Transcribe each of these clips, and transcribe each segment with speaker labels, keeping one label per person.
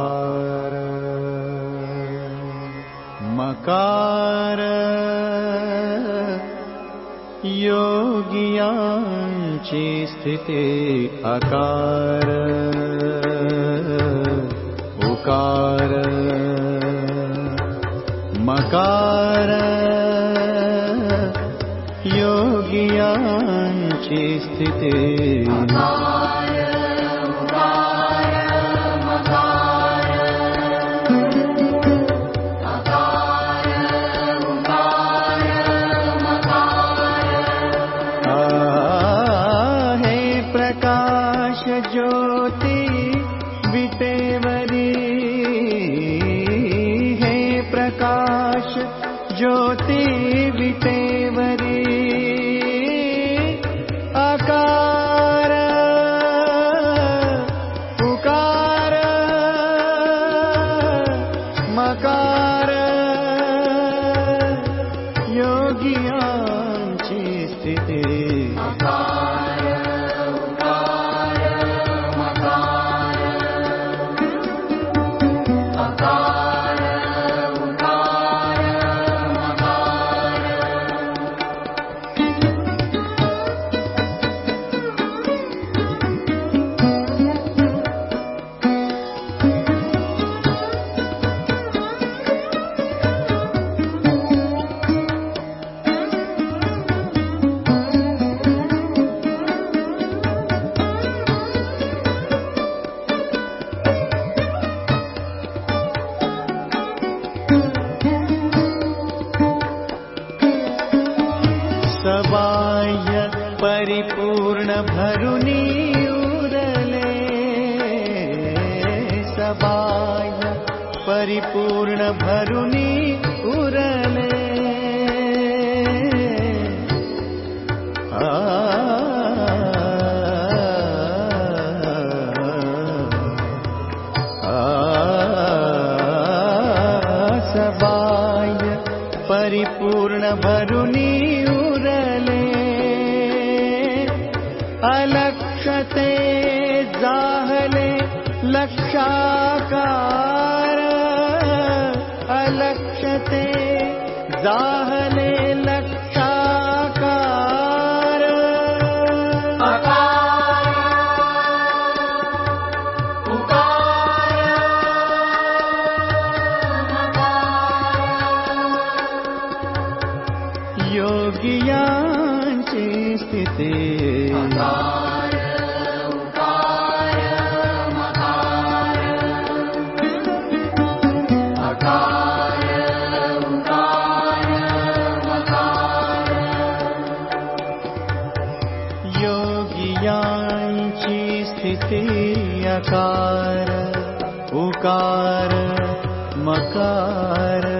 Speaker 1: उकार मकार। योगियाञ्चि स्थिते अकार। उकार। मकार। योगियाञ्चि स्थिते Amen. भरु उरले सवाय परिपूर्ण भरु उरले आ परिपूर्ण भरु लक्षा क्षितीयकार उकार मकार।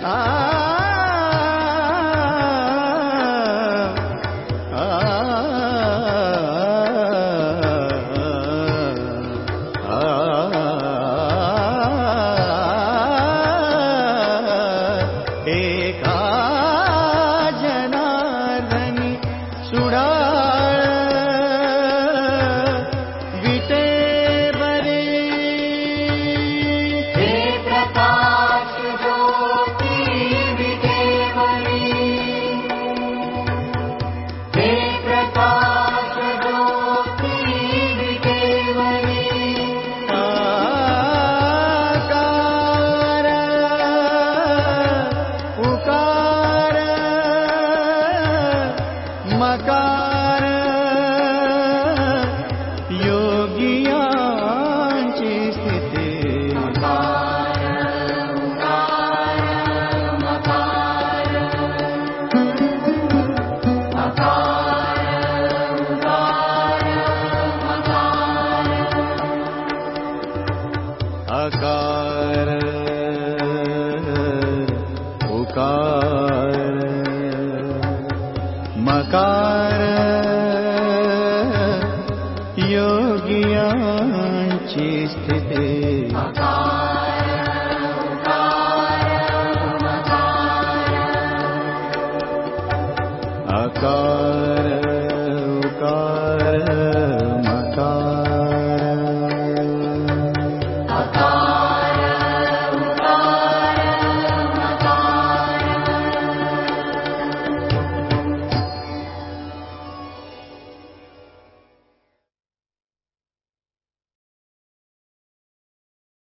Speaker 1: Ah.